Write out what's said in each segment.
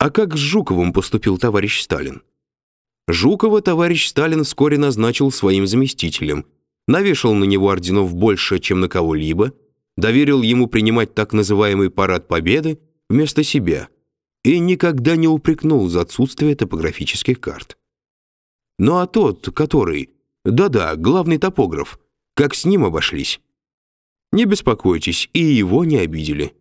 А как с Жуковым поступил товарищ Сталин? Жукова товарищ Сталин вскоре назначил своим заместителем, навешал на него орденов больше, чем на кого-либо, доверил ему принимать так называемый парад Победы вместо себя и никогда не упрекнул за отсутствие топографических карт. Ну а тот, который, да-да, главный топограф, как с ним обошлись? Не беспокойтесь, и его не обидели.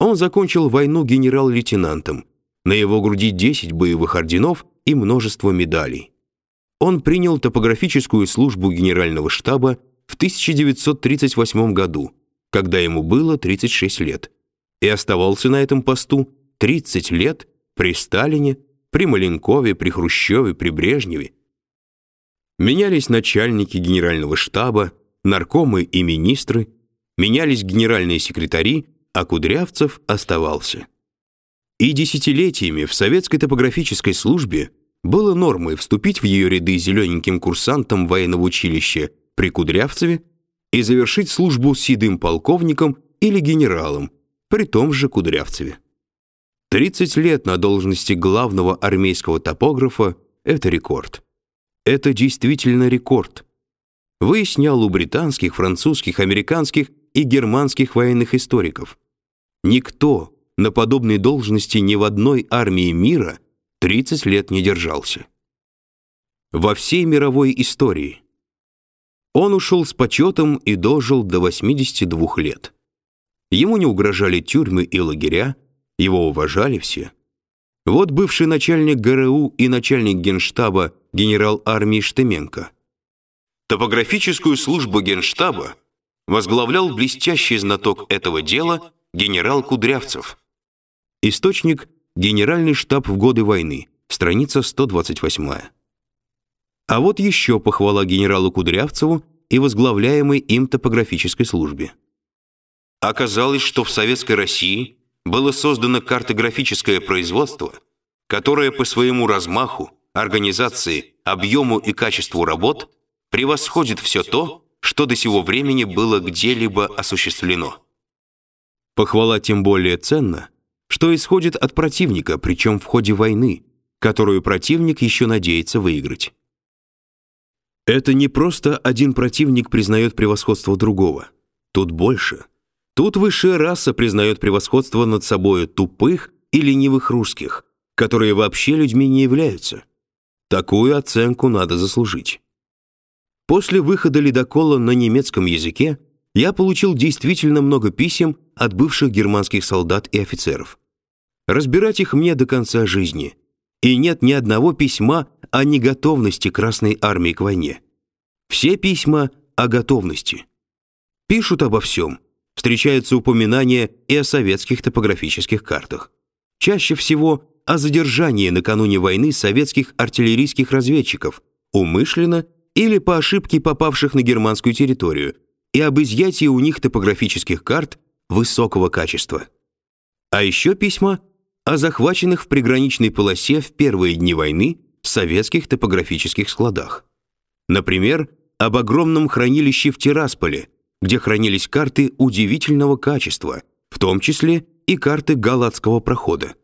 Он закончил войну генерал-лейтенантом. На его груди 10 боевых орденов и множество медалей. Он принял топографическую службу генерального штаба в 1938 году, когда ему было 36 лет, и оставался на этом посту 30 лет при Сталине, при Маленкове, при Хрущеве, при Брежневе. Менялись начальники генерального штаба, наркомы и министры, менялись генеральные секретари, а Кудрявцев оставался. И десятилетиями в советской топографической службе было нормой вступить в ее ряды зелененьким курсантом военного училища при Кудрявцеве и завершить службу седым полковником или генералом при том же Кудрявцеве. 30 лет на должности главного армейского топографа это рекорд. Это действительно рекорд. Выяснял у британских, французских, американских и германских военных историков. Никто на подобной должности ни в одной армии мира 30 лет не держался. Во всей мировой истории. Он ушел с почетом и дожил до 82 лет. Ему не угрожали тюрьмы и лагеря, его уважали все. Вот бывший начальник ГРУ и начальник Генштаба генерал армии Штеменко. Топографическую службу Генштаба возглавлял блестящий знаток этого дела генерал Кудрявцев. Источник Генеральный штаб в годы войны, страница 128. А вот еще похвала генералу Кудрявцеву и возглавляемой им топографической службе. Оказалось, что в Советской России было создано картографическое производство, которое по своему размаху, организации, объему и качеству работ превосходит все то, что до сего времени было где-либо осуществлено. Похвала тем более ценна, что исходит от противника, причем в ходе войны, которую противник еще надеется выиграть. Это не просто один противник признает превосходство другого. Тут больше. Тут высшая раса признает превосходство над собой тупых и ленивых русских, которые вообще людьми не являются. Такую оценку надо заслужить. После выхода ледокола на немецком языке я получил действительно много писем от бывших германских солдат и офицеров. Разбирать их мне до конца жизни. И нет ни одного письма о неготовности Красной армии к войне. Все письма о готовности. Пишут обо всем. Встречаются упоминания и о советских топографических картах. Чаще всего о задержании накануне войны советских артиллерийских разведчиков, умышленно или по ошибке попавших на германскую территорию, и об изъятии у них топографических карт высокого качества. А еще письма о захваченных в приграничной полосе в первые дни войны советских топографических складах. Например, об огромном хранилище в Тирасполе, где хранились карты удивительного качества, в том числе и карты Галатского прохода.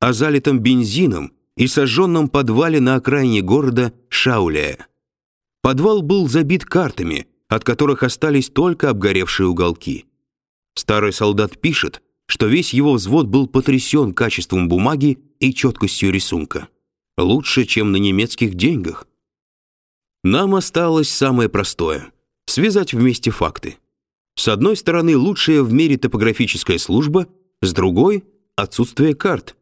О залитом бензином и сожженном подвале на окраине города Шауляя. Подвал был забит картами, от которых остались только обгоревшие уголки. Старый солдат пишет, что весь его взвод был потрясен качеством бумаги и четкостью рисунка. Лучше, чем на немецких деньгах. Нам осталось самое простое — связать вместе факты. С одной стороны, лучшая в мире топографическая служба, с другой — отсутствие карт.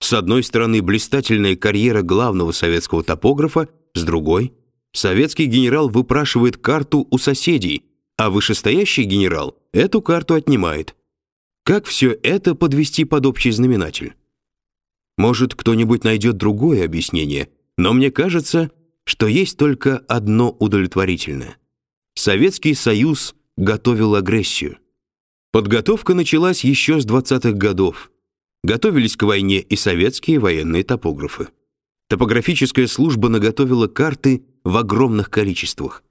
С одной стороны, блистательная карьера главного советского топографа, с другой — советский генерал выпрашивает карту у соседей, а вышестоящий генерал эту карту отнимает. Как все это подвести под общий знаменатель? Может, кто-нибудь найдет другое объяснение, но мне кажется, что есть только одно удовлетворительное. Советский Союз готовил агрессию. Подготовка началась еще с 20-х годов. Готовились к войне и советские военные топографы. Топографическая служба наготовила карты в огромных количествах.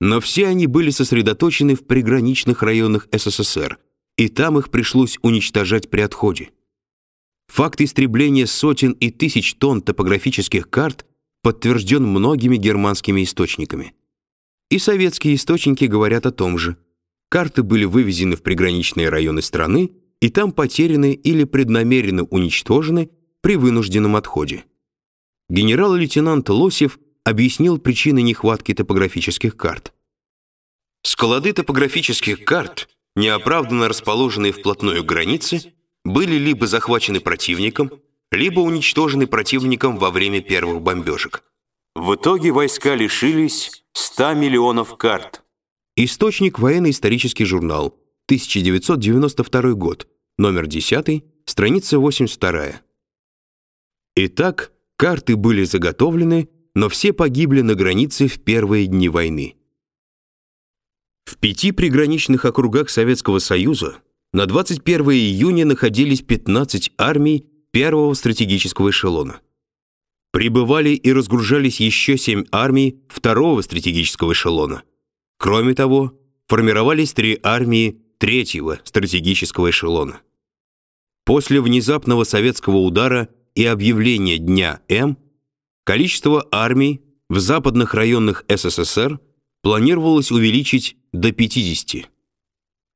Но все они были сосредоточены в приграничных районах СССР, и там их пришлось уничтожать при отходе. Факт истребления сотен и тысяч тонн топографических карт подтвержден многими германскими источниками. И советские источники говорят о том же. Карты были вывезены в приграничные районы страны и там потеряны или преднамеренно уничтожены при вынужденном отходе. Генерал-лейтенант Лосев объяснил причины нехватки топографических карт. Склады топографических карт, неоправданно расположенные вплотную к границе, были либо захвачены противником, либо уничтожены противником во время первых бомбежек. В итоге войска лишились 100 миллионов карт. Источник военно-исторический журнал, 1992 год, номер 10, страница 82. Итак, карты были заготовлены, но все погибли на границе в первые дни войны. В пяти приграничных округах Советского Союза на 21 июня находились 15 армий первого стратегического эшелона. Прибывали и разгружались еще семь армий второго стратегического эшелона. Кроме того, формировались три армии третьего стратегического эшелона. После внезапного советского удара и объявления Дня М количество армий в западных районах СССР планировалось увеличить до 50.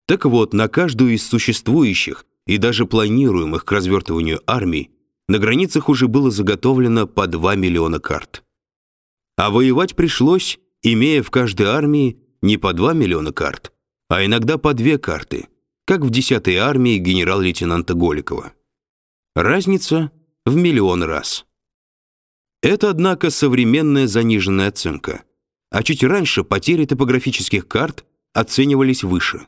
Так вот, на каждую из существующих и даже планируемых к развертыванию армий на границах уже было заготовлено по 2 миллиона карт. А воевать пришлось, имея в каждой армии не по 2 миллиона карт, а иногда по две карты, как в 10-й армии генерал-лейтенанта Голикова. Разница в миллион раз. Это, однако, современная заниженная оценка, а чуть раньше потери топографических карт оценивались выше.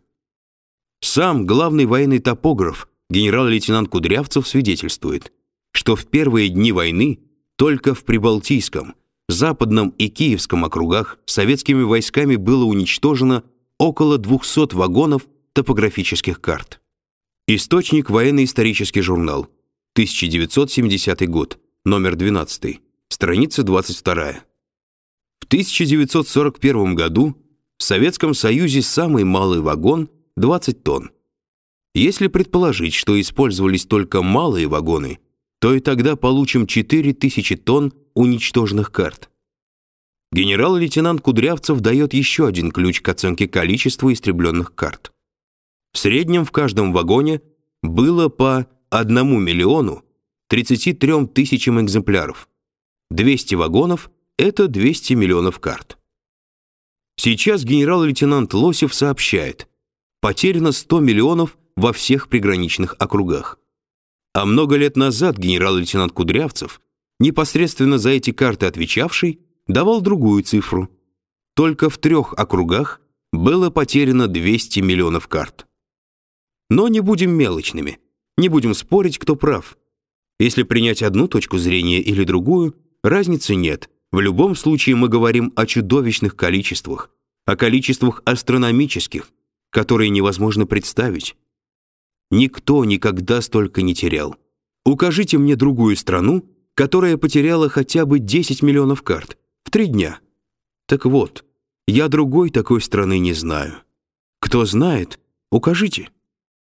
Сам главный военный топограф генерал-лейтенант Кудрявцев свидетельствует, что в первые дни войны только в Прибалтийском, Западном и Киевском округах советскими войсками было уничтожено около 200 вагонов топографических карт. Источник военно-исторический журнал, 1970 год, номер 12, страница 22. В 1941 году в Советском Союзе самый малый вагон 20 тонн. Если предположить, что использовались только малые вагоны, то и тогда получим 4000 тонн уничтоженных карт. Генерал-лейтенант Кудрявцев дает еще один ключ к оценке количества истребленных карт. В среднем в каждом вагоне было по 1 миллиону 33 тысячам экземпляров. 200 вагонов — это 200 миллионов карт. Сейчас генерал-лейтенант Лосев сообщает, потеряно 100 миллионов во всех приграничных округах. А много лет назад генерал-лейтенант Кудрявцев, непосредственно за эти карты отвечавший, давал другую цифру. Только в трех округах было потеряно 200 миллионов карт. Но не будем мелочными, не будем спорить, кто прав. Если принять одну точку зрения или другую, разницы нет. В любом случае мы говорим о чудовищных количествах, о количествах астрономических, которые невозможно представить. Никто никогда столько не терял. Укажите мне другую страну, которая потеряла хотя бы 10 миллионов карт в три дня. Так вот, я другой такой страны не знаю. Кто знает, укажите.